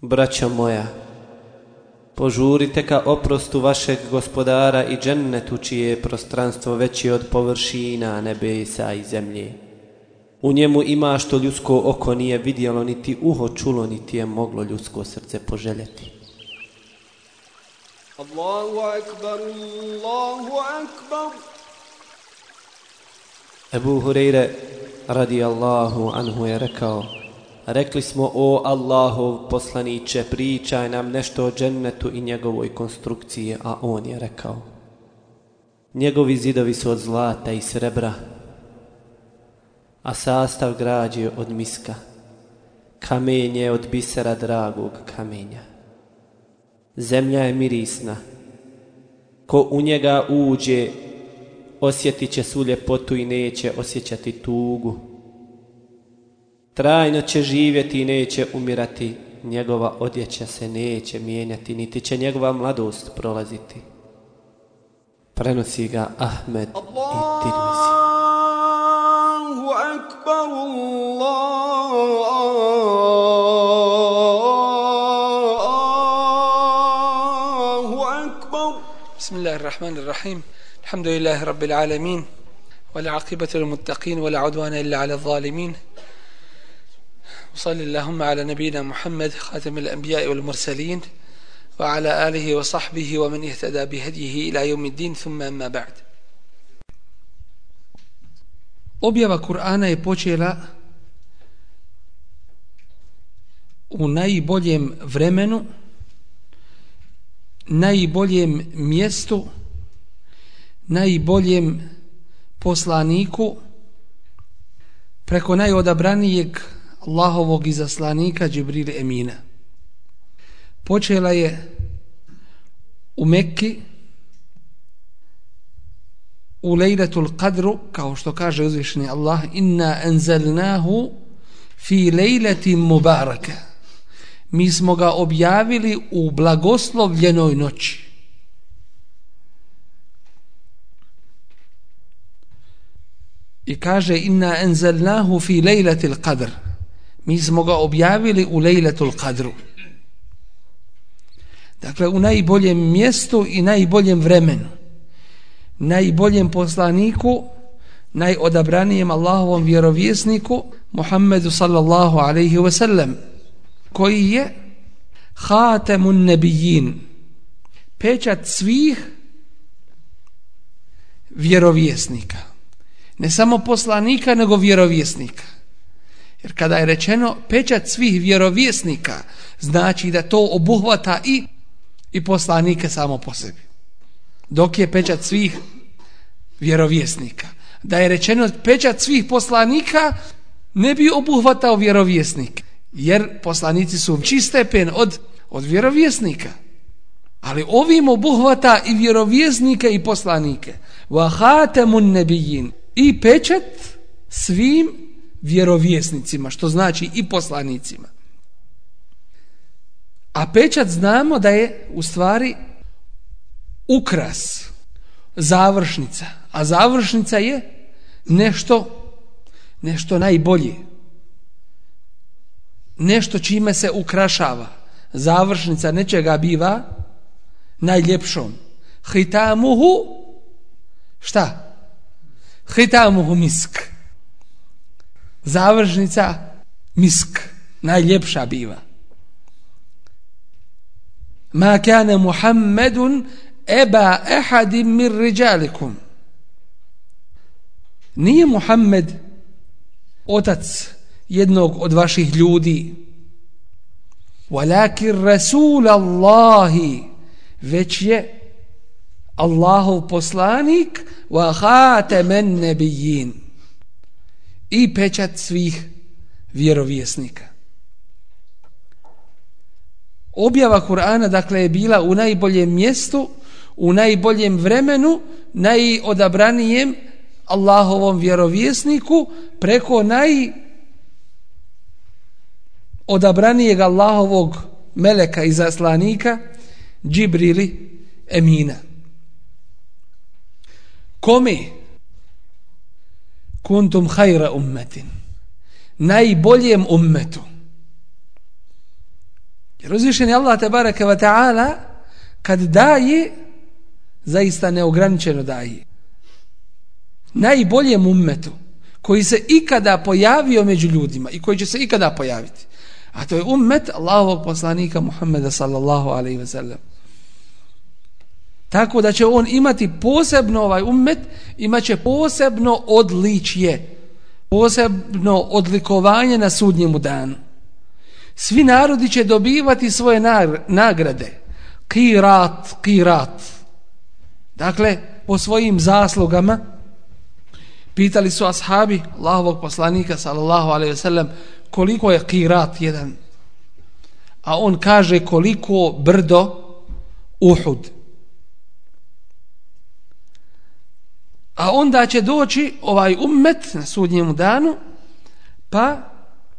Braćo moja, požurite ka oprostu vašeg gospodara i džennetu čije je prostranstvo veće od površina nebesa i zemlje. U njemu ima što ljudsko oko nije vidjelo, niti uho čulo, niti je moglo ljudsko srce poželjeti. Allahu akbar, Allahu akbar. Ebu Hureyre radi Allahu anhu je rekao, Rekli smo, o Allahov poslaniće, pričaj nam nešto o džennetu i njegovoj konstrukciji, a on je rekao. Njegovi zidovi su od zlata i srebra, a sastav građe od miska, kamenje od bisera dragog kamenja. Zemlja je mirisna, ko u njega uđe, osjetit će su ljepotu i neće osjećati tugu Trajno će živjeti i neće umirati, njegova odjeća se neće mijenjati, niti će njegova mladost prolaziti. Prenosi ga Ahmed i Tirmizi. Allahu akbar, Allahu akbar. بسم الله الرحمن الرحيم الحمد لله رب العالمين والعاقبة للمتقين ولا عدوان إلا على الظالمين وصلى اللهم على نبينا محمد خاتم الأنبياء والمرسلين وعلى آله وصحبه ومن اهتدى بهديه إلى يوم الدين ثم أما بعد Objava Kur'ana je počela u najboljem vremenu, najboljem mjestu, najboljem poslaniku, preko najodabranijeg Allahovog izaslanika Džibril Emina. Počela je u Mekki u lejletul qadru, kao što kaže uzvišeni Allah, inna enzelnahu fi lejleti mubaraka. Mi smo ga objavili u blagoslovljenoj noći. I kaže inna enzelnahu fi lejletil qadr. Mi smo ga objavili u lejletul qadru. Dakle, u najboljem mjestu i najboljem vremenu. Najboljem poslaniku, najodabranijem Allahovom vjerovjesniku, Muhammedu sallallahu alaihi wa sallam, koji je hatemun nebijin, pečat svih vjerovjesnika. Ne samo poslanika, nego vjerovjesnika. Jer kada je rečeno pečat svih vjerovjesnika, znači da to obuhvata i i poslanike samo po sebi. Dok je pečat svih vjerovjesnika. Da je rečeno pečat svih poslanika, ne bi obuhvatao vjerovjesnike. Jer poslanici su čistepen od, od vjerovjesnika. Ali ovim obuhvata i vjerovjesnike i poslanike. Vahatemun nebijin. I pečat svim vjerovjesnicima, što znači i poslanicima. A pečat znamo da je u stvari ukras, završnica. A završnica je nešto, nešto najbolje. Nešto čime se ukrašava. Završnica nečega biva najljepšom. Hitamuhu, šta? Hitamuhu misk završnica misk najljepša biva. Ma kana muhammedun eba ehadim mir riđalikum nije muhammed otac jednog od vaših ljudi. Walakin rasul allahi već je Allahov poslanik wa khatamun nebijin i pečat svih vjerovjesnika objava Kur'ana dakle je bila u najboljem mjestu, u najboljem vremenu, najodabranijem Allahovom vjerovjesniku preko naj odabranijeg Allahovog meleka i zaslanika Džibrili Emina. Kome kuntum hajra ummetin najboljem ummetu Jer uzvišen je Allah tabaraka wa ta'ala kad daje, zaista neograničeno daje. Najboljem ummetu koji se ikada pojavio među ljudima i koji će se ikada pojaviti. A to je ummet Allahovog poslanika Muhammeda sallallahu alaihi wa sallam. Tako da će on imati posebno ovaj ummet, imaće posebno odličje, posebno odlikovanje na sudnjemu danu. Svi narodi će dobivati svoje nagrade. Kirat, kirat. Dakle, po svojim zaslugama, pitali su ashabi Allahovog poslanika, sallallahu alaihi ve sallam, koliko je kirat jedan. A on kaže koliko brdo Uhud. A onda će doći ovaj ummet na sudnjemu danu, pa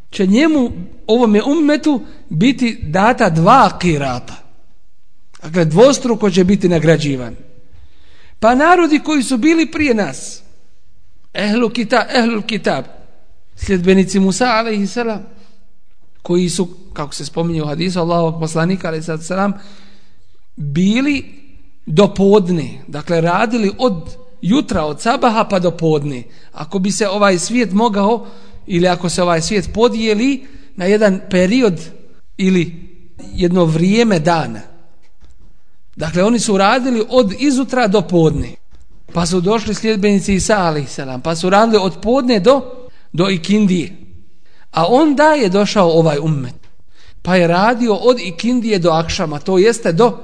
će njemu, ovome ummetu, biti data dva kirata. Dakle, dvostruko će biti nagrađivan. Pa narodi koji su bili prije nas, ehlu kitab, ehlu kitab, sljedbenici Musa, a.s., koji su, kako se spominje u hadisu Allahovog poslanika, a.s., bili do podne, dakle, radili od jutra od sabaha pa do podne. Ako bi se ovaj svijet mogao ili ako se ovaj svijet podijeli na jedan period ili jedno vrijeme dana. Dakle, oni su radili od izutra do podne. Pa su došli sljedbenici Isa a.s. Pa su radili od podne do, do ikindije. A onda je došao ovaj ummet. Pa je radio od ikindije do akšama. To jeste do,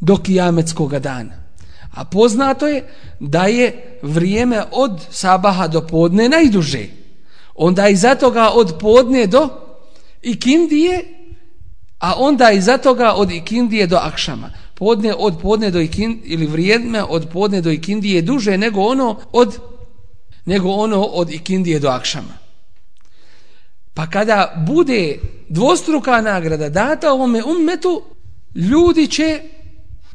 do kijametskog dana. A poznato je da je vrijeme od sabaha do podne najduže. Onda i zato ga od podne do ikindije, a onda i zato ga od ikindije do akšama. Podne od podne do ikindije, ili vrijeme od podne do ikindije je duže nego ono od nego ono od ikindije do akšama. Pa kada bude dvostruka nagrada data ovome ummetu, ljudi će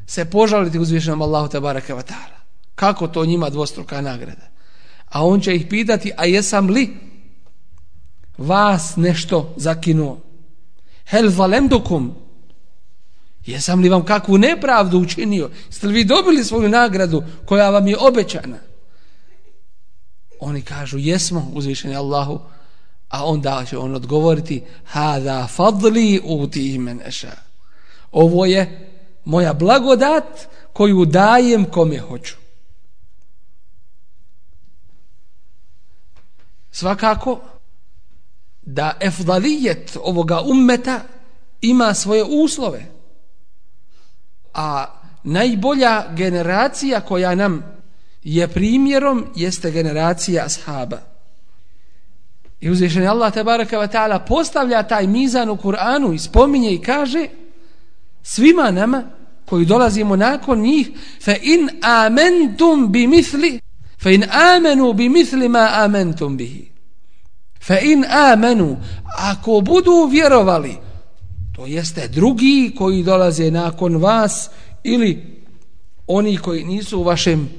se požaliti uzvišenom Allahu tabaraka wa ta'ala. Kako to njima dvostruka nagrada? A on će ih pitati, a jesam li vas nešto zakinuo? Hel valemdukum? Jesam li vam kakvu nepravdu učinio? Jeste li vi dobili svoju nagradu koja vam je obećana? Oni kažu, jesmo uzvišeni Allahu, a onda će on odgovoriti, hada fadli uti men eša. Ovo je moja blagodat koju dajem kome hoću. Svakako da efdalijet ovoga ummeta ima svoje uslove. A najbolja generacija koja nam je primjerom jeste generacija ashaba. I uzvišen Allah tabaraka wa ta'ala postavlja taj mizan u Kur'anu i spominje i kaže svima nama koji dolazimo nakon njih fa in amantum bi misli fa in amanu bi misli ma amantum bihi. Fa in amanu ako budu vjerovali to jeste drugi koji dolaze nakon vas ili oni koji nisu u vašem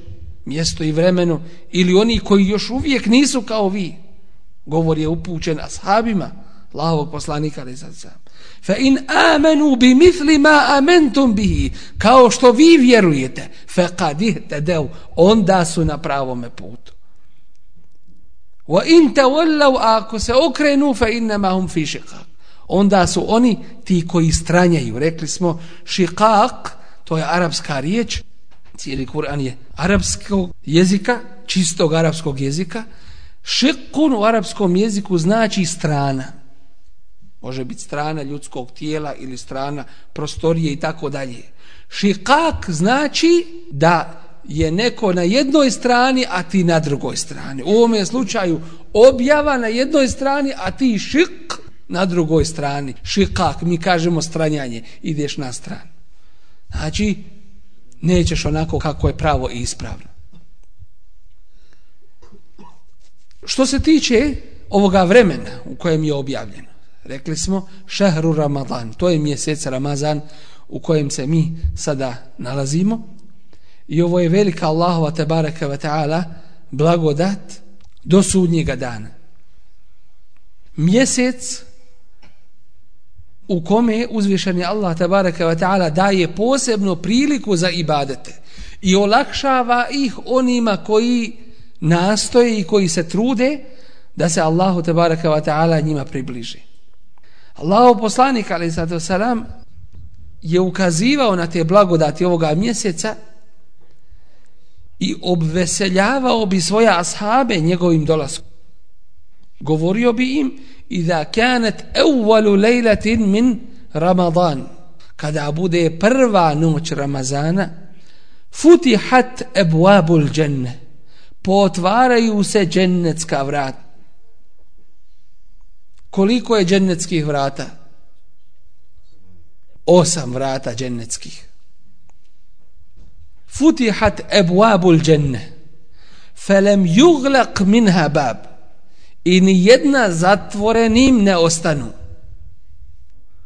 mjestu i vremenu ili oni koji još uvijek nisu kao vi govor je upućen ashabima Allahovog poslanika ali sad sam fa in amanu bi mithli ma amantum bihi kao što vi vjerujete fa qad ihtadaw onda su na pravom putu. Wa in tawallaw ako se okrenu fa inma hum fi shiqaq. Onda su oni ti koji stranjaju. Rekli smo shiqaq to je arapska riječ cijeli Kur'an je arapskog jezika čistog arapskog jezika. Shiqun u arapskom jeziku znači strana. Može biti strana ljudskog tijela ili strana prostorije i tako dalje. Šikak znači da je neko na jednoj strani, a ti na drugoj strani. U ovom slučaju objava na jednoj strani, a ti šik na drugoj strani. Šikak, mi kažemo stranjanje, ideš na stranu. Znači, nećeš onako kako je pravo i ispravno. Što se tiče ovoga vremena u kojem je objavljeno, Rekli smo šehru Ramadan, to je mjesec Ramazan u kojem se mi sada nalazimo. I ovo je velika Allahova tebareka wa ta'ala blagodat do sudnjega dana. Mjesec u kome uzvišeni Allah tabaraka wa ta'ala daje posebnu priliku za ibadete i olakšava ih onima koji nastoje i koji se trude da se Allahu tabaraka wa ta'ala njima približi. Allahu poslanik ali sada salam je ukazivao na te blagodati ovoga mjeseca i obveseljavao bi svoja ashabe njegovim dolaskom. Govorio bi im i da kanet evvalu lejlatin min Ramadan kada bude prva noć Ramazana futihat ebuabul dženne potvaraju se džennetska vrata koliko je džennetskih vrata? Osam vrata džennetskih. Futihat ebuabul dženne. Felem juglaq minha bab. I ni jedna zatvorenim ne ostanu.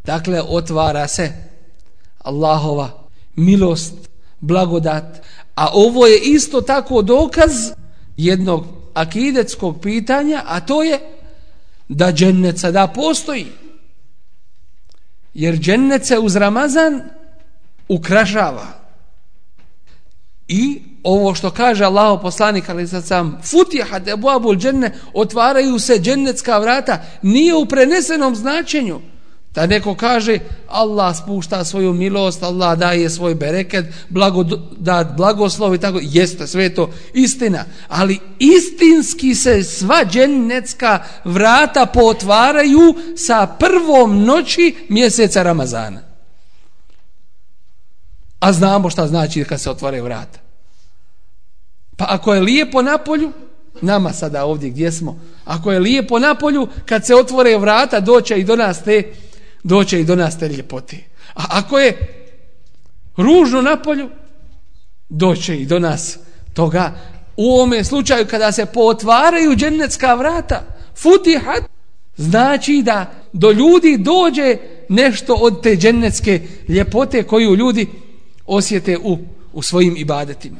Dakle otvara se Allahova milost blagodat. A ovo je isto tako dokaz jednog akidetskog pitanja a to je da džennet sada postoji. Jer džennet se uz Ramazan ukrašava. I ovo što kaže Allahu poslanik ali sad sam futihat ebu abul dženne otvaraju se džennetska vrata nije u prenesenom značenju da neko kaže Allah spušta svoju milost Allah daje svoj bereket blagodat, blagoslov i tako jeste sve to istina. Ali istinski se sva džennetska vrata potvaraju sa prvom noći mjeseca Ramazana. A znamo šta znači kad se otvore vrata. Pa ako je lijepo na polju, nama sada ovdje gdje smo, ako je lijepo na polju, kad se otvore vrata, doće i do nas te, doće i do nas te ljepote. A ako je ružno na polju, doće i do nas toga. U ovome slučaju, kada se potvaraju džennetska vrata, futihat, znači da do ljudi dođe nešto od te džennetske ljepote koju ljudi osjete u, u svojim ibadetima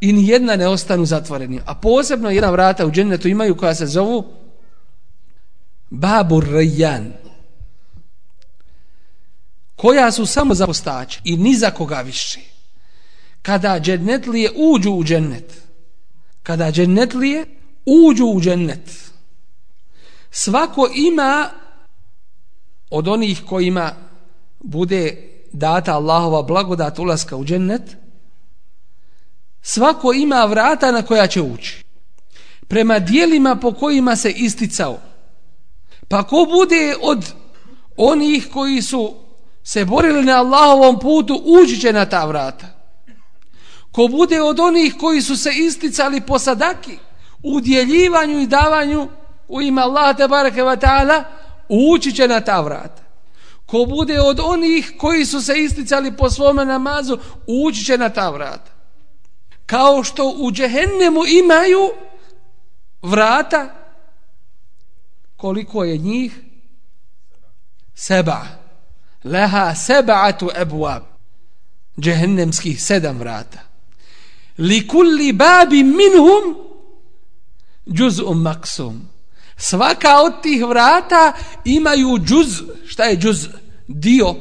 i ni jedna ne ostanu zatvoreni. A posebno jedna vrata u džennetu imaju koja se zovu Babu Rajan koja su samo za postaće i ni za koga više. Kada džennetlije uđu u džennet, kada džennetlije uđu u džennet, svako ima od onih kojima bude data Allahova blagodat ulaska u džennet, svako ima vrata na koja će ući. Prema dijelima po kojima se isticao. Pa ko bude od onih koji su se borili na Allahovom putu, ući će na ta vrata. Ko bude od onih koji su se isticali po sadaki, u djeljivanju i davanju u ime Allaha te barake wa ta'ala, ući će na ta vrata. Ko bude od onih koji su se isticali po svome namazu, ući će na ta vrata kao što u džehennemu imaju vrata koliko je njih? Seba. Leha seba'atu ebuab džehennemskih sedam vrata. Li kulli babi minhum džuz'um maksum svaka od tih vrata imaju džuz šta je džuz? Dio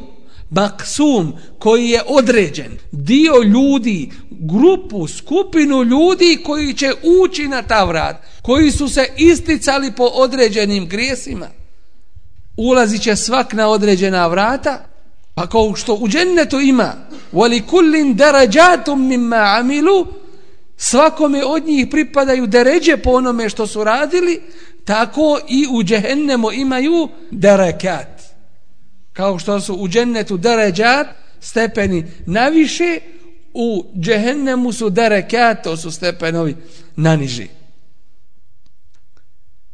baksum koji je određen. Dio ljudi grupu, skupinu ljudi koji će ući na ta vrat koji su se isticali po određenim grijesima. Ulazit će svak na određena vrata pa kao što u džennetu ima wali kullin darađatum mimma amilu svakome od njih pripadaju deređe po onome što su radili tako i u džehennemu imaju derekat kao što su u džennetu deređat stepeni naviše u džehennemu su derekat to su stepenovi naniži.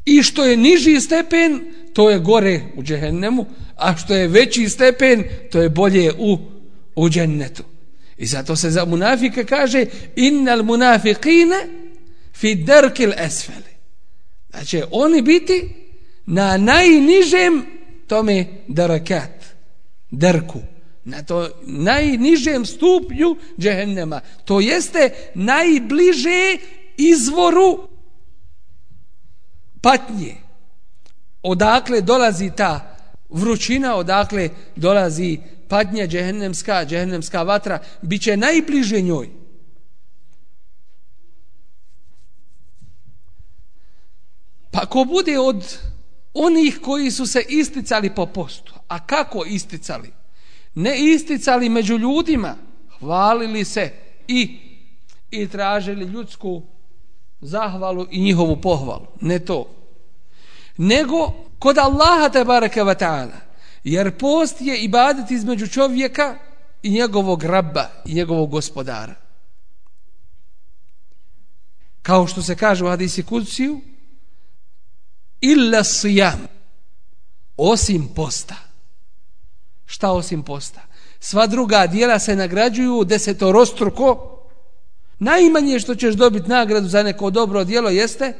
I što je niži stepen to je gore u džehennemu a što je veći stepen to je bolje u, u džennetu. I zato se za munafike kaže innal munafiqine fi derkil esfeli znači oni biti na najnižem tome darakat, derku, na to najnižem stupnju džehennema. To jeste najbliže izvoru patnje. Odakle dolazi ta vrućina odakle dolazi patnja džehennemska, džehennemska vatra, bit će najbliže njoj. Pa ko bude od onih koji su se isticali po postu, a kako isticali? Ne isticali među ljudima, hvalili se i, i tražili ljudsku zahvalu i njihovu pohvalu. Ne to. Nego kod Allaha te bareke ve taala jer post je ibadet između čovjeka i njegovog rabba i njegovog gospodara kao što se kaže u hadisi kuciju, illa sijam osim posta. Šta osim posta? Sva druga dijela se nagrađuju desetorostruko. Najmanje što ćeš dobiti nagradu za neko dobro dijelo jeste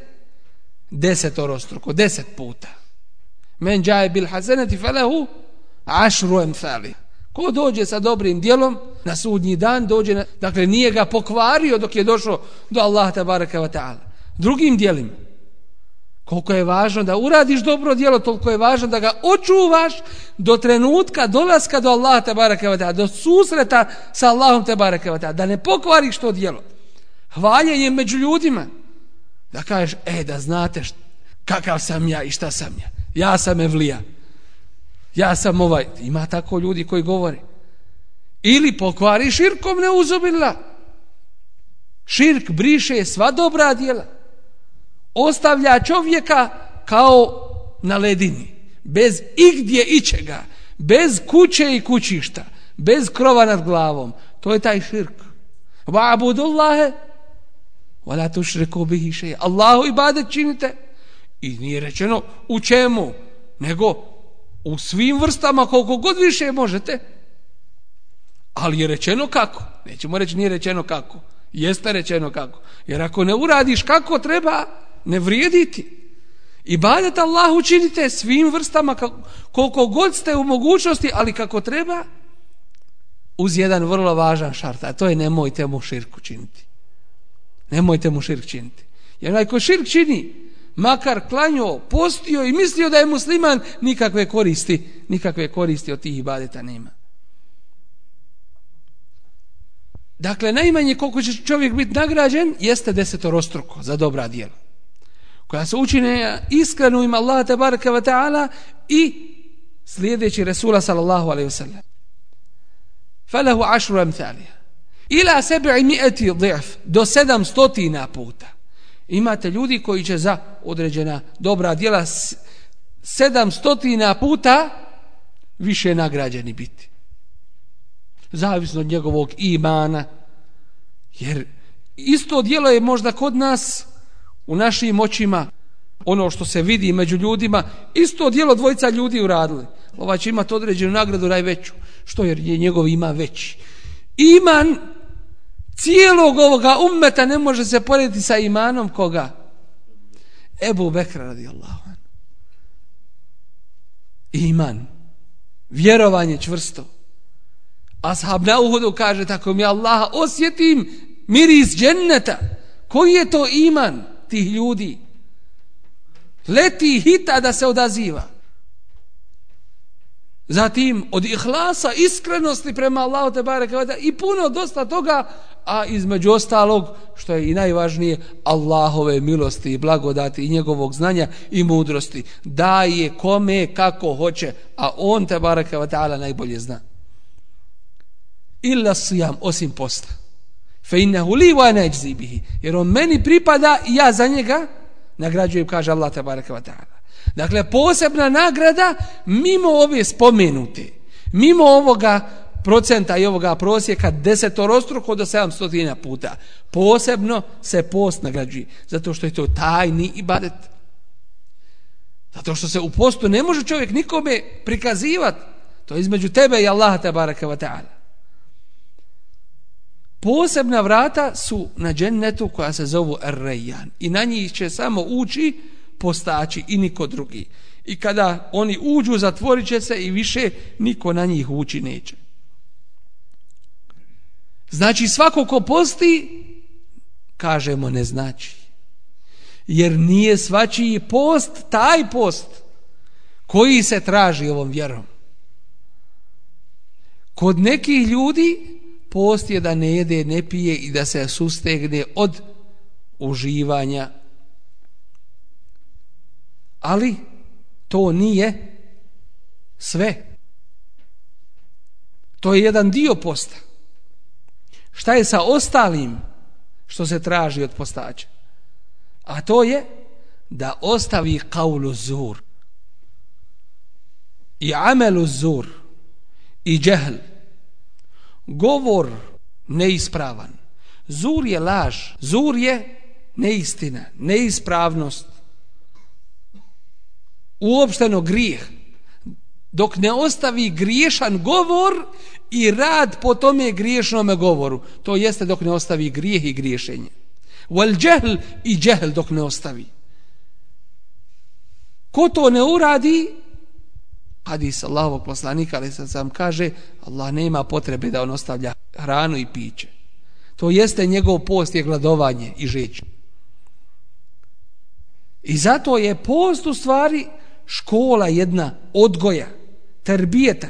desetorostruko, deset puta. Men džaje bil hazeneti felehu ašru emthali. Ko dođe sa dobrim dijelom na sudnji dan dođe na, dakle nije ga pokvario dok je došao do Allaha tabaraka wa ta'ala. Drugim dijelima koliko je važno da uradiš dobro djelo, toliko je važno da ga očuvaš do trenutka dolaska do Allaha te wa do susreta sa Allahom te wa da ne pokvariš to djelo. hvaljenje među ljudima. Da kažeš e da znate šta, kakav sam ja i šta sam ja. Ja sam evlija. Ja sam ovaj. Ima tako ljudi koji govore. Ili pokvari širkom neuzubila. širk briše sva dobra djela ostavlja čovjeka kao na ledini bez igdje ičega bez kuće i kućišta bez krova nad glavom to je taj širk va'budullahe wa la tushriku bihi shay Allahu ibadet činite I nije rečeno u čemu, nego u svim vrstama koliko god više možete. Ali je rečeno kako. Nećemo reći nije rečeno kako. Jeste rečeno kako. Jer ako ne uradiš kako treba, ne vrijediti. Ibadet Allah učinite svim vrstama koliko god ste u mogućnosti, ali kako treba, uz jedan vrlo važan šart, a to je nemojte mu širku činiti. Nemojte mu širk činiti. Jer onaj ko širk čini, makar klanjo, postio i mislio da je musliman, nikakve koristi, nikakve koristi od tih ibadeta nema. Dakle, najmanje koliko će čovjek biti nagrađen, jeste desetorostruko za dobra djela. Koja se učine iskreno ima Allah tabaraka wa ta'ala i slijedeći Resula sallallahu alaihi wasallam. Falahu ašru amthalija. Ila sebi mi'ati dhif do sedamstotina puta imate ljudi koji će za određena dobra djela sedamstotina puta više nagrađeni biti. Zavisno od njegovog imana. Jer isto djelo je možda kod nas u našim očima ono što se vidi među ljudima isto dijelo dvojica ljudi uradili. Ova će imati određenu nagradu najveću. Što jer je njegov ima veći. Iman cijelog ovoga ummeta ne može se porediti sa imanom koga? Ebu Bekra radijallahu Allah. Iman. Vjerovanje čvrsto. Ashab na uhodu kaže tako mi Allaha osjetim miris dženneta. Koji je to iman tih ljudi? Leti hita da se odaziva. Zatim od ihlasa, iskrenosti prema Allahu te bareke i puno dosta toga a između ostalog, što je i najvažnije, Allahove milosti i blagodati i njegovog znanja i mudrosti. Daje kome kako hoće, a on te bareke ta'ala najbolje zna. Illa sijam, osim posta. Fe innehu li wa neđzi bihi. Jer on meni pripada i ja za njega nagrađujem, kaže Allah tabaraka wa ta'ala. Dakle, posebna nagrada mimo ove spomenute, mimo ovoga procenta i ovoga prosjeka desetorostruko do 700 puta. Posebno se post nagrađuje. Zato što je to tajni ibadet. Zato što se u postu ne može čovjek nikome prikazivati. To je između tebe i Allaha tabaraka wa ta'ala. Posebna vrata su na džennetu koja se zovu Ar-Rayyan. I na njih će samo ući postači i niko drugi. I kada oni uđu, zatvorit će se i više niko na njih ući neće. Znači svako ko posti, kažemo ne znači. Jer nije svačiji post taj post koji se traži ovom vjerom. Kod nekih ljudi post je da ne jede, ne pije i da se sustegne od uživanja. Ali to nije sve. To je jedan dio posta. Šta je sa ostalim što se traži od postača? A to je da ostavi kaulu zur i amelu zur i džehl govor neispravan. Zur je laž. Zur je neistina neispravnost. Uopšteno grijeh. Dok ne ostavi griješan govor i rad po tome griješnome govoru. To jeste dok ne ostavi grijeh i griješenje. Wal džehl i džehl dok ne ostavi. Ko to ne uradi hadis Allahovog poslanika ali sad sam kaže Allah nema potrebe da on ostavlja hranu i piće. To jeste njegov post je gladovanje i žeć i zato je post u stvari škola jedna odgoja terbijeta.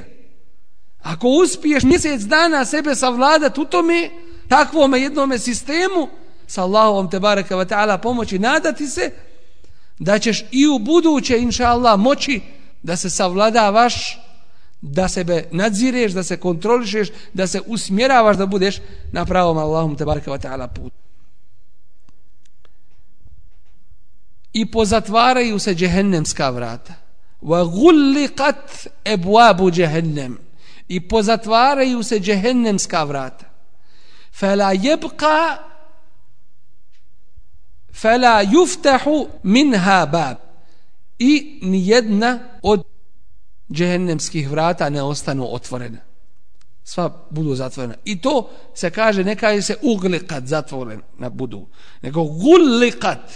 Ako uspiješ mjesec dana sebe savladati u tome takvome jednome sistemu sa Allahovom te baraka wa ta'ala pomoći nadati se da ćeš i u buduće inša Allah moći da se savladavaš da sebe nadzireš da se kontrolišeš da se usmjeravaš da budeš na pravom Allahom te baraka wa ta'ala put i pozatvaraju se džehennemska vrata. Wa gulliqat ebwabu džehennem. I pozatvaraju se džehennemska vrata. Fala jebka fala yuftahu minha bab i nijedna od džehennemskih vrata ne ostanu otvorena. Sva budu zatvorena. I to se kaže ne kaže se uglikat zatvorena budu nego gulikat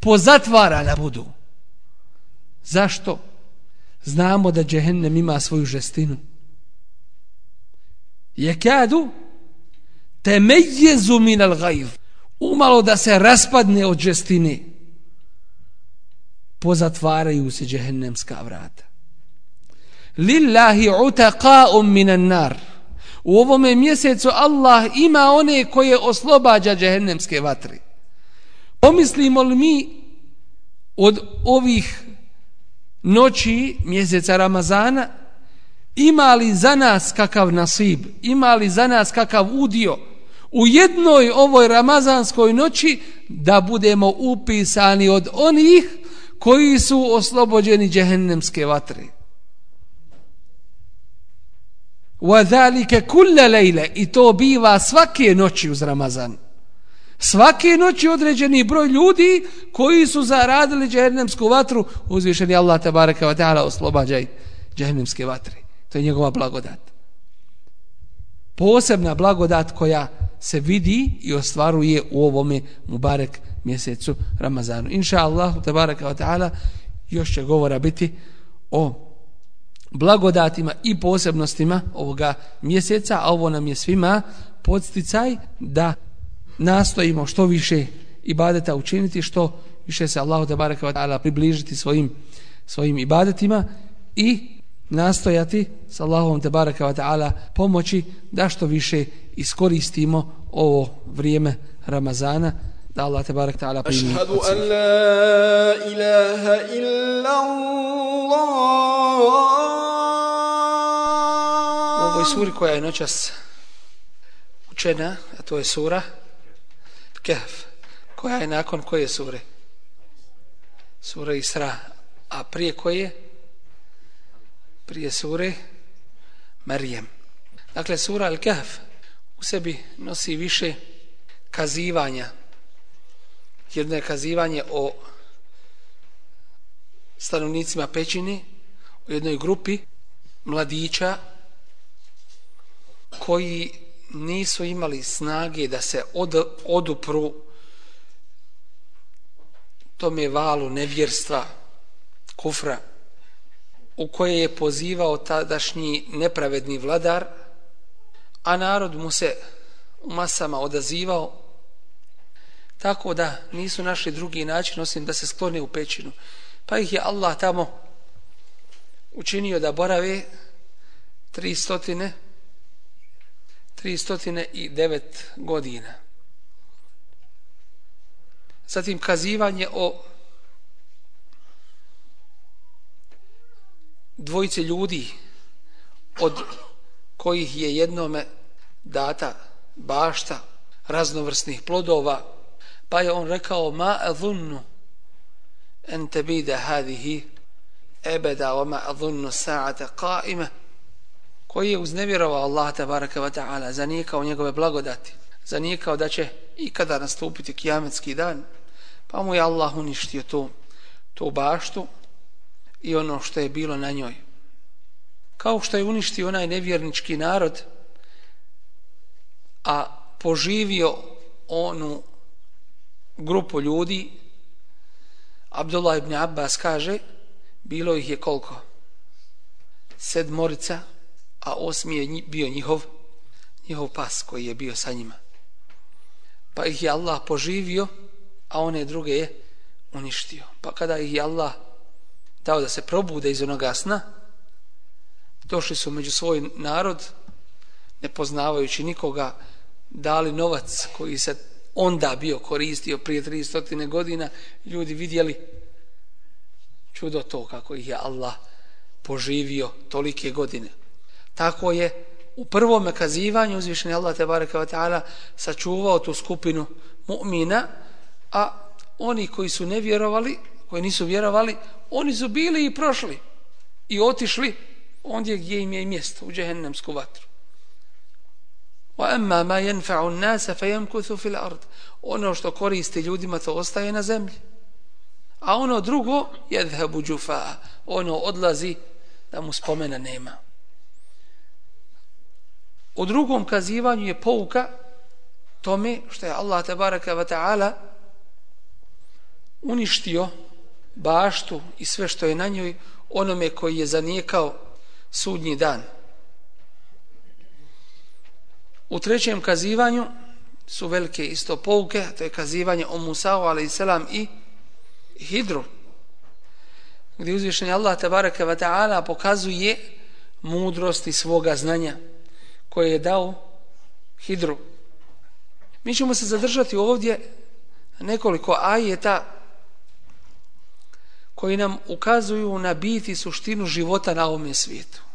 pozatvarana budu. Zašto? Znamo da džehennem ima svoju žestinu. Je kadu temejezu min al gajv umalo da se raspadne od žestine pozatvaraju se džehennemska vrata. Lillahi utaqa'um minan nar. U ovome mjesecu Allah ima one koje oslobađa džehennemske vatre. Pomislimo li mi od ovih noći mjeseca Ramazana ima li za nas kakav nasib ima li za nas kakav udio u jednoj ovoj ramazanskoj noći da budemo upisani od onih koji su oslobođeni džehennemske vatre. وَذَلِكَ كُلَّ لَيْلَ I to biva svake noći uz Ramazan. Svake noći određeni broj ljudi koji su zaradili džehennemsku vatru, uzvišeni Allah tabaraka wa ta'ala oslobađaj džehennemske vatre. To je njegova blagodat. Posebna blagodat koja se vidi i ostvaruje u ovome Mubarek mjesecu Ramazanu. Inša Allah, tabaraka wa ta'ala, još će govora biti o blagodatima i posebnostima ovoga mjeseca, a ovo nam je svima podsticaj da nastojimo što više ibadeta učiniti, što više se Allahu tabaraka wa ta'ala približiti svojim, svojim ibadetima i nastojati s Allahom te baraka wa ta'ala pomoći da što više iskoristimo ovo vrijeme Ramazana da Allah te baraka ta'ala primi Ašhadu an la ilaha illa Allah U ovoj suri koja je noćas učena, a to je sura Kehf, koja je nakon koje sure? Sura Isra, a prije koje? prije sure Marijem. Dakle, sura Al-Kahf u sebi nosi više kazivanja. Jedno je kazivanje o stanovnicima pećini, u jednoj grupi mladića koji nisu imali snage da se od, odupru tome valu nevjerstva, kufra, u koje je pozivao tadašnji nepravedni vladar, a narod mu se u masama odazivao, tako da nisu našli drugi način osim da se sklone u pećinu. Pa ih je Allah tamo učinio da borave 300 309 godina. Zatim kazivanje o dvojice ljudi od kojih je jednome data bašta raznovrsnih plodova, pa je on rekao ma adhunnu en tebide hadihi ebeda wa ma adhunnu sa'ata qa'ime koji je uznevjerovao Allah tabaraka wa ta'ala zanijekao njegove blagodati zanijekao da će ikada nastupiti kijametski dan pa mu je Allah uništio to, to baštu i ono što je bilo na njoj. Kao što je uništio onaj nevjernički narod a poživio onu grupu ljudi Abdullah ibn Abbas kaže bilo ih je koliko? Sedmorica a osmi je bio njihov njihov pas koji je bio sa njima. Pa ih je Allah poživio a one druge je uništio. Pa kada ih je Allah dao da se probude iz onoga sna došli su među svoj narod ne poznavajući nikoga dali novac koji se onda bio koristio prije 300 godina ljudi vidjeli čudo to kako ih je Allah poživio tolike godine. Tako je u prvom kazivanju uzvišeni Allah te bareke ve taala sačuvao tu skupinu mu'mina a oni koji su ne vjerovali koji nisu vjerovali oni su bili i prošli i otišli ondje gdje im je mjesto u džehennemsku vatru wa amma ma yanfa'u an-nas fayamkuthu fil ard ono što koristi ljudima to ostaje na zemlji a ono drugo yadhhabu jufa'a. ono odlazi da mu spomena nema U drugom kazivanju je pouka tome što je Allah tabaraka wa ta'ala uništio baštu i sve što je na njoj onome koji je zanijekao sudnji dan. U trećem kazivanju su velike isto pouke, to je kazivanje o Musa'u a.s. i Hidru, gdje uzvišenje Allah tabaraka wa ta'ala pokazuje mudrosti svoga znanja koje je dao Hidru. Mi ćemo se zadržati ovdje nekoliko ajeta koji nam ukazuju na biti suštinu života na ovom svijetu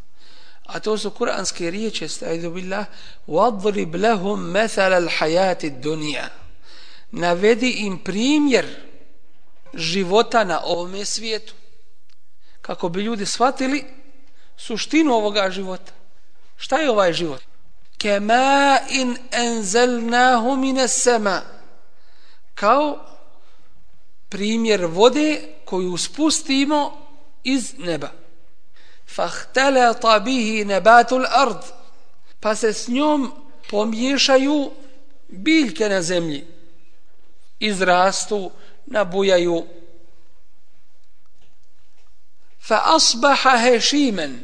A to su kuranske riječi, stajdu billah, وَضْرِبْ لَهُمْ مَثَلَ الْحَيَاتِ الدُّنِيَا Navedi im primjer života na ovom svijetu. Kako bi ljudi shvatili suštinu ovoga života. Šta je ovaj život? Kema in enzelnahu mine sema. Kao primjer vode koju spustimo iz neba. Fahtelata bihi nebatul ard. Pa se s njom pomiješaju biljke na zemlji. Izrastu, nabujaju. Fa asbaha hešimen.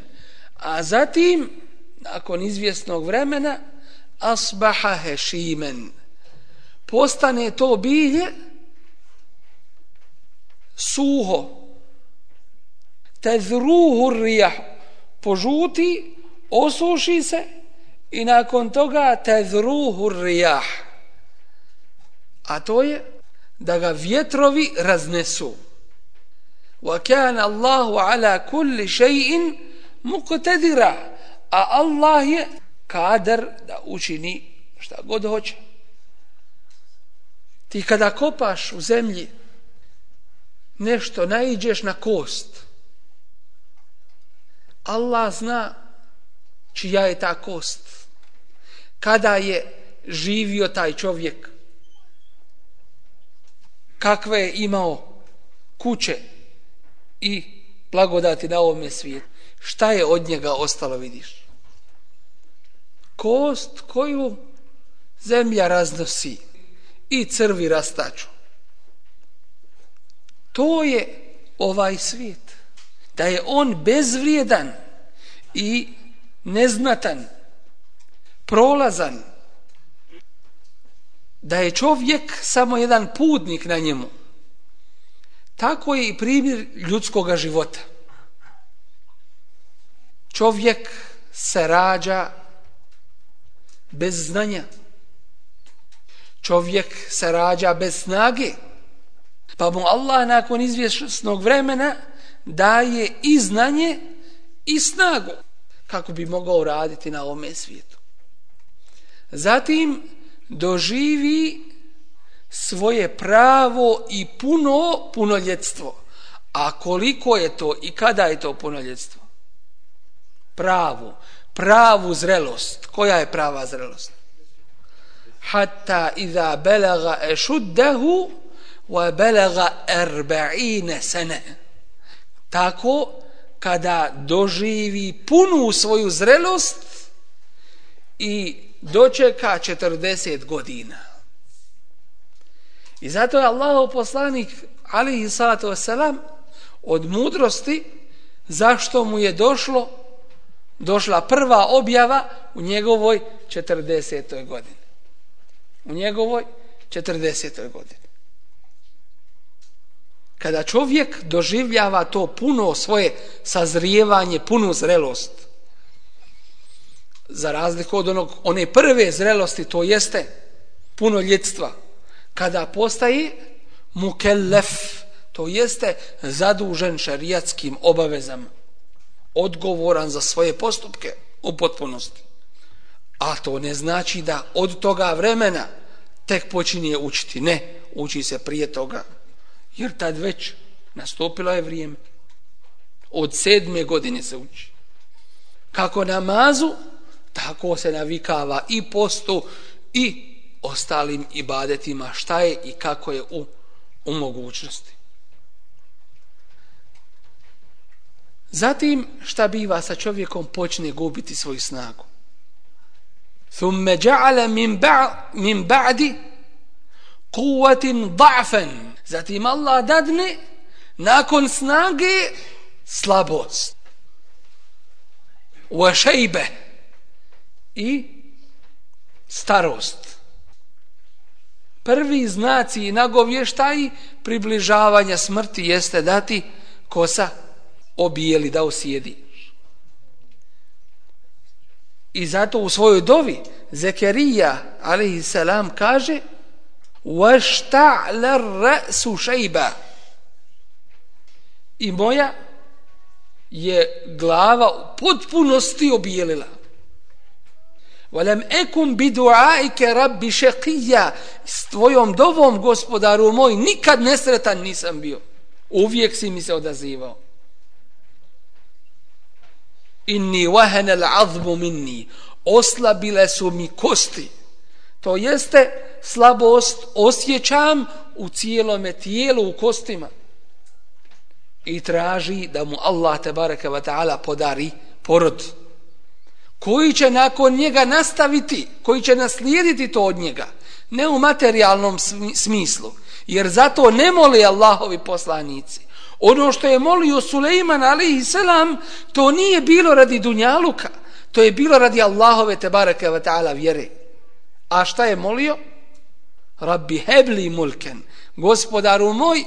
A zatim nakon izvjesnog vremena asbaha hešimen postane to bilje suho tezruhu rijah požuti osuši se i nakon toga tezruhu rijah a to je da ga vjetrovi raznesu wa kana Allahu ala kulli shay'in muqtadira a Allah je kadar da učini šta god hoće. Ti kada kopaš u zemlji nešto, naiđeš na kost. Allah zna čija je ta kost. Kada je živio taj čovjek. Kakve je imao kuće i blagodati na ovome svijetu. Šta je od njega ostalo, vidiš? kost koju zemlja raznosi i crvi rastaču. To je ovaj svijet. Da je on bezvrijedan i neznatan, prolazan, da je čovjek samo jedan putnik na njemu. Tako je i primjer ljudskog života. čovjek se rađa bez znanja. Čovjek se rađa bez snage. Pa mu Allah nakon izvjesnog vremena daje i znanje i snagu kako bi mogao raditi na ovome svijetu. Zatim doživi svoje pravo i puno punoljetstvo. A koliko je to i kada je to punoljetstvo? Pravu. Pravu zrelost. Koja je prava zrelost? Hatta iza belaga ešuddehu wa belaga erba'ine sene. Tako kada doživi punu svoju zrelost i dočeka 40 godina. I zato je Allah poslanik alihi salatu wasalam od mudrosti zašto mu je došlo došla prva objava u njegovoj 40. godini. U njegovoj 40. godini. Kada čovjek doživljava to puno svoje sazrijevanje, punu zrelost, za razliku od onog, one prve zrelosti, to jeste puno ljetstva, kada postaje mukellef, to jeste zadužen šarijatskim obavezama, odgovoran za svoje postupke u potpunosti. A to ne znači da od toga vremena tek počinje učiti. Ne, uči se prije toga. Jer tad već nastupilo je vrijeme. Od sedme godine se uči. Kako namazu, tako se navikava i postu i ostalim ibadetima šta je i kako je u, u mogućnosti. Zatim šta biva sa čovjekom počne gubiti svoju snagu. Thumme ja'ala min, ba min ba'di kuvatin da'fen. Zatim Allah dadne nakon snage slabost. Wa šejbe i starost prvi znaci i nagovještaji približavanja smrti jeste dati kosa obijeli da osjedi. I zato u svojoj dovi Zekerija alaihi salam kaže وَاشْتَعْلَ الرَّأْسُ شَيْبَ I moja je glava u potpunosti obijelila. وَلَمْ أَكُمْ بِدُعَائِكَ rabbi šekija. S tvojom dovom, gospodaru moj, nikad nesretan nisam bio. Uvijek si mi se odazivao. إِنِّي وَهَنَ الْعَظْمُ minni. Oslabile su mi kosti. To jeste slabost osjećam u cijelome tijelu, u kostima. I traži da mu Allah te baraka wa ta'ala podari porod. Koji će nakon njega nastaviti, koji će naslijediti to od njega, ne u materijalnom smislu, jer zato ne moli Allahovi poslanici. Ono što je molio Suleiman alaihi selam, to nije bilo radi Dunjaluka, to je bilo radi Allahove tebareke wa ta'ala vjere. A šta je molio? Rabbi hebli mulken, gospodaru moj,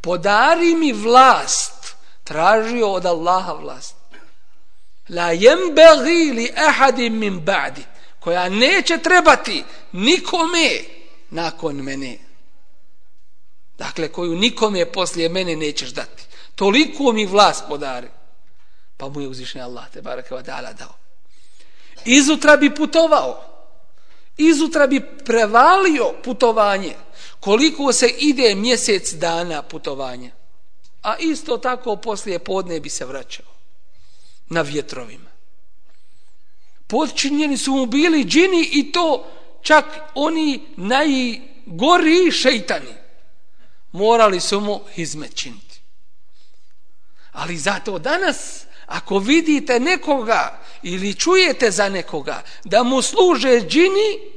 podari mi vlast, tražio od Allaha vlast. La yembaghi li ahadin min ba'di koja neće trebati nikome nakon mene. Dakle koju nikome poslije mene nećeš dati. Toliko mi vlast podari. Pa mu je uzvišen Allah te baraka wa dao. Izutra bi putovao izutra bi prevalio putovanje koliko se ide mjesec dana putovanja a isto tako poslije podne bi se vraćao na vjetrovima. Podčinjeni su mu bili džini i to čak oni najgori šeitani. Morali su mu izmećiniti. Ali zato danas, ako vidite nekoga ili čujete za nekoga da mu služe džini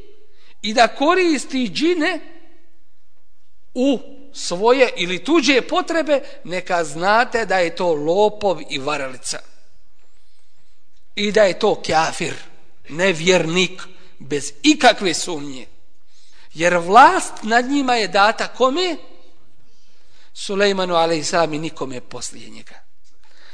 i da koristi džine u svoje ili tuđe potrebe, neka znate da je to lopov i varalica i da je to kafir, nevjernik, bez ikakve sumnje. Jer vlast nad njima je data kome? Sulejmanu a.s. i nikome poslije njega.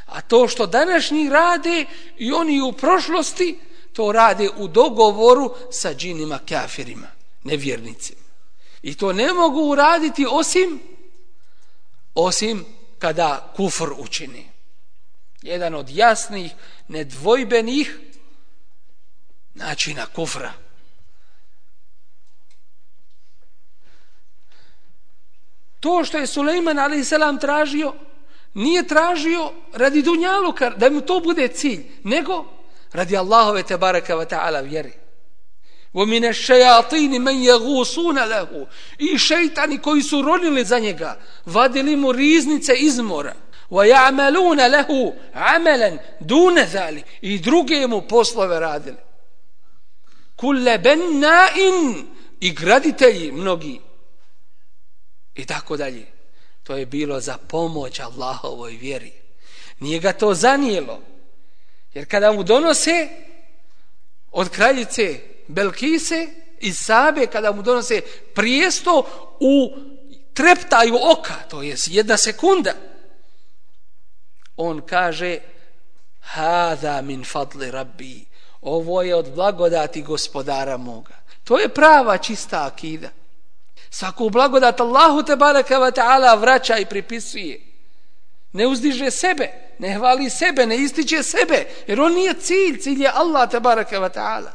A to što današnji rade i oni u prošlosti, to rade u dogovoru sa džinima kafirima, nevjernicima. I to ne mogu uraditi osim osim kada kufr učini. Jedan od jasnih, nedvojbenih načina kufra. To što je Suleiman a.s. tražio, nije tražio radi dunjaluka, da mu to bude cilj, nego radi Allahove te baraka wa ta'ala vjeri. ومن الشياطين من يغوصون له i šejtani koji su ronili za njega vadili mu riznice iz mora ويعملون له عملا دون ذلك i druge mu poslove radili كل بناء i graditelji mnogi i tako dalje to je bilo za pomoć Allahovoj vjeri nije ga to zanijelo jer kada mu donose od kraljice Belkise i Sabe kada mu donose prijesto u treptaju oka, to je jedna sekunda. On kaže Hada min fadli rabbi. Ovo je od blagodati gospodara moga. To je prava čista akida. Svaku blagodat Allahu te baraka wa ta'ala vraća i pripisuje. Ne uzdiže sebe, ne hvali sebe, ne ističe sebe, jer on nije cilj, cilj je Allah tabaraka wa ta'ala.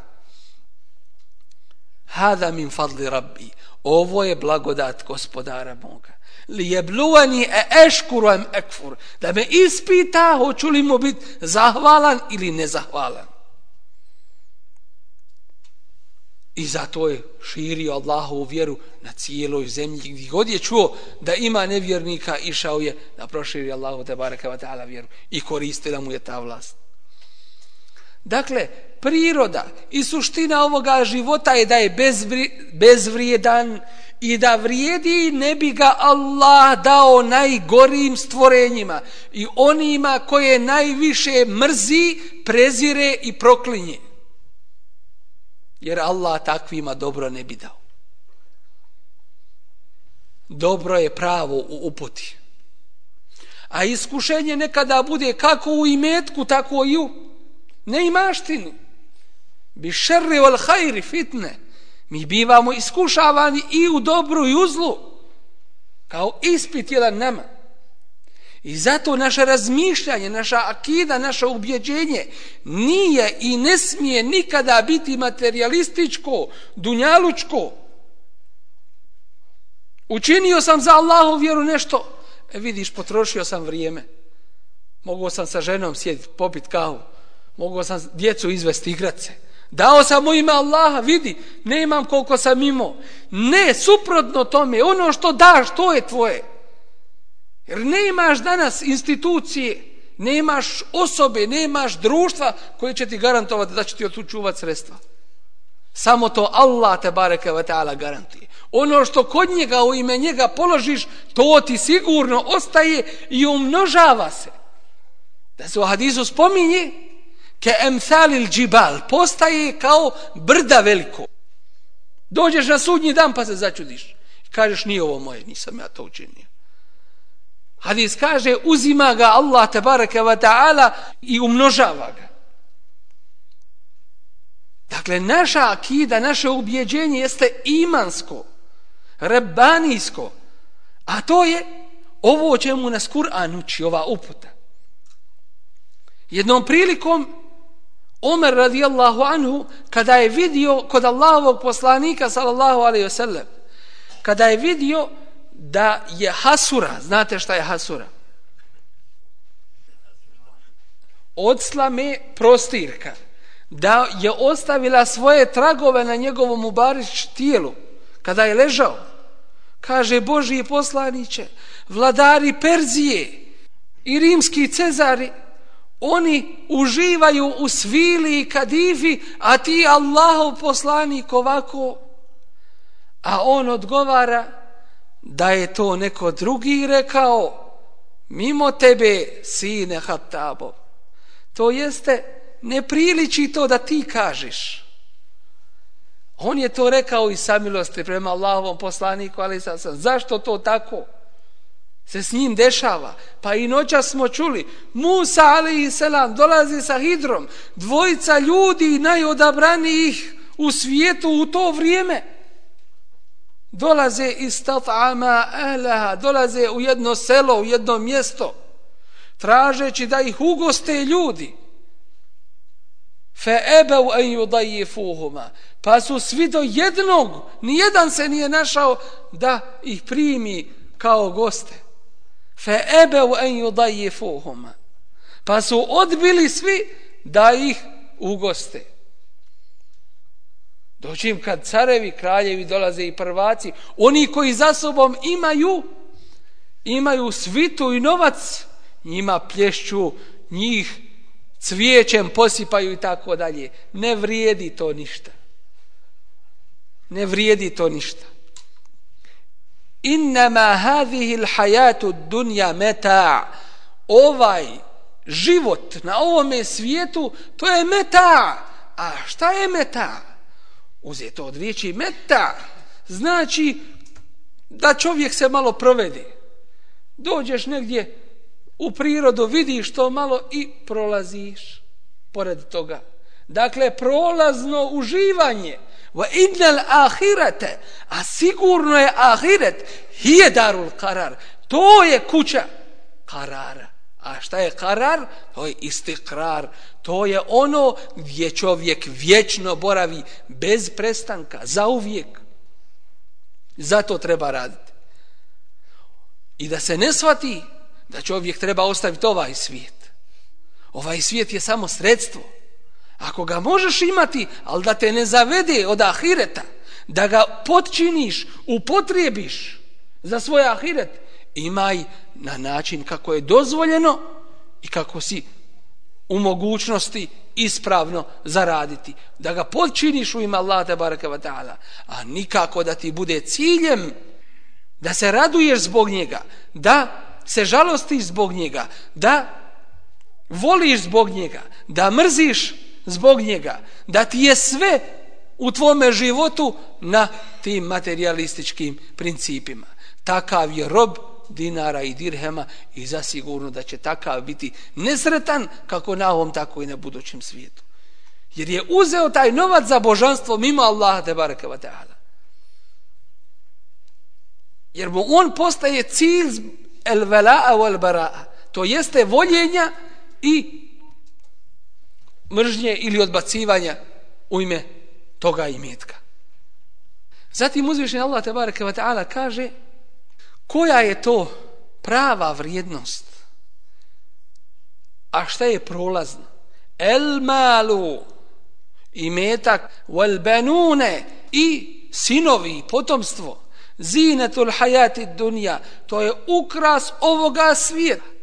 Hada min fadli rabbi. Ovo je blagodat gospodara moga. Li je bluvani e eškuru em ekfur. Da me ispita hoću li mu biti zahvalan ili nezahvalan. I zato je širio Allahovu vjeru na cijeloj zemlji. Gdje god je čuo da ima nevjernika, išao je da proširi Allahu te baraka wa ta'ala vjeru. I koristila mu je ta vlast. Dakle, priroda i suština ovoga života je da je bezvri, bezvrijedan i da vrijedi ne bi ga Allah dao najgorim stvorenjima i onima koje najviše mrzi, prezire i proklinje. Jer Allah takvima dobro ne bi dao. Dobro je pravo u uputi. A iskušenje nekada bude kako u imetku, tako i u neimaštini. bi šerri wal hajri fitne mi bivamo iskušavani i u dobru i u zlu kao ispit jedan nama i zato naše razmišljanje naša akida, naše ubjeđenje nije i ne smije nikada biti materialističko dunjalučko. Učinio sam za Allahu vjeru nešto. E vidiš potrošio sam vrijeme. Mogao sam sa ženom sjediti popit kahu Mogao sam djecu izvesti igrat se. Dao sam u ime Allaha, vidi, ne imam koliko sam imao. Ne, suprotno tome, ono što daš, to je tvoje. Jer ne imaš danas institucije, ne imaš osobe, ne imaš društva koje će ti garantovati da će ti otučuvati sredstva. Samo to Allah te bareke ve taala garantuje. Ono što kod njega u ime njega položiš, to ti sigurno ostaje i umnožava se. Da se u hadisu spominje, ke emsalil džibal, postaje kao brda veliko. Dođeš na sudnji dan pa se začudiš. Kažeš nije ovo moje, nisam ja to učinio. Hadis kaže uzima ga Allah tabaraka wa ta'ala i umnožava ga. Dakle, naša akida, naše ubjeđenje jeste imansko, rebanijsko, a to je ovo o čemu nas Kur'an uči, ova uputa. Jednom prilikom Omer radijallahu anhu kada je vidio kod Allahovog poslanika sallallahu alaihi wasallam kada je vidio da je hasura znate šta je hasura? Od slame prostirka. Da je ostavila svoje tragove na njegovom ubarić tijelu kada je ležao. Kaže Božji poslaniće vladari Perzije i rimski cezari oni uživaju u svili i kadifi, a ti Allahov poslanik ovako, a on odgovara da je to neko drugi rekao, mimo tebe, sine Hatabo. To jeste, ne priliči to da ti kažeš. On je to rekao i samilosti prema Allahovom poslaniku, ali sam, zašto to tako? se s njim dešava. Pa i noća smo čuli, Musa alaihi selam dolazi sa hidrom, dvojica ljudi najodabranijih u svijetu u to vrijeme. Dolaze iz tat'ama ahleha, dolaze u jedno selo, u jedno mjesto, tražeći da ih ugoste ljudi. Fe ebeu en yudajifuhuma. Pa su svi do jednog, nijedan se nije našao da ih primi kao goste. Fe ebeu en yudajifuhuma. Pa su odbili svi da ih ugoste. Doći kad carevi, kraljevi dolaze i prvaci, oni koji za sobom imaju, imaju svitu i novac, njima plješću njih cvijećem posipaju i tako dalje. Ne vrijedi to ništa. Ne vrijedi to ništa. Innama hadhihi l'hajatu dunja meta ovaj život na ovome svijetu to je meta. A šta je meta? Uzeto od riječi meta znači da čovjek se malo provede. Dođeš negdje u prirodu vidiš to malo i prolaziš pored toga. Dakle, prolazno uživanje. Wa innal ahirete, a sigurno je ahiret, hije darul karar. To je kuća karara. A šta je karar? To je istikrar. To je ono gdje čovjek vječno boravi bez prestanka, za uvijek. Zato treba raditi. I da se ne shvati da čovjek treba ostaviti ovaj svijet. Ovaj svijet je samo sredstvo. Ako ga možeš imati, ali da te ne zavede od ahireta, da ga potčiniš, upotrijebiš za svoj ahiret, imaj na način kako je dozvoljeno i kako si u mogućnosti ispravno zaraditi. Da ga potčiniš u ima Allah te baraka wa ta'ala, a nikako da ti bude ciljem da se raduješ zbog njega, da se žalostiš zbog njega, da voliš zbog njega, da mrziš zbog njega, da ti je sve u tvome životu na tim materialističkim principima. Takav je rob dinara i dirhema i zasigurno da će takav biti nesretan kako na ovom, tako i na budućem svijetu. Jer je uzeo taj novac za božanstvo mimo Allaha te baraka wa ta'ala. Jer mu on postaje cilj el vela'a wal bara'a. To jeste voljenja i mržnje ili odbacivanja u ime toga imetka. Zatim uzvišen Allah tebareke wa ta'ala kaže koja je to prava vrijednost? A šta je prolazno el malu imetak wal banune i sinovi potomstvo. Zinetul hayati dunja to je ukras ovoga svijeta.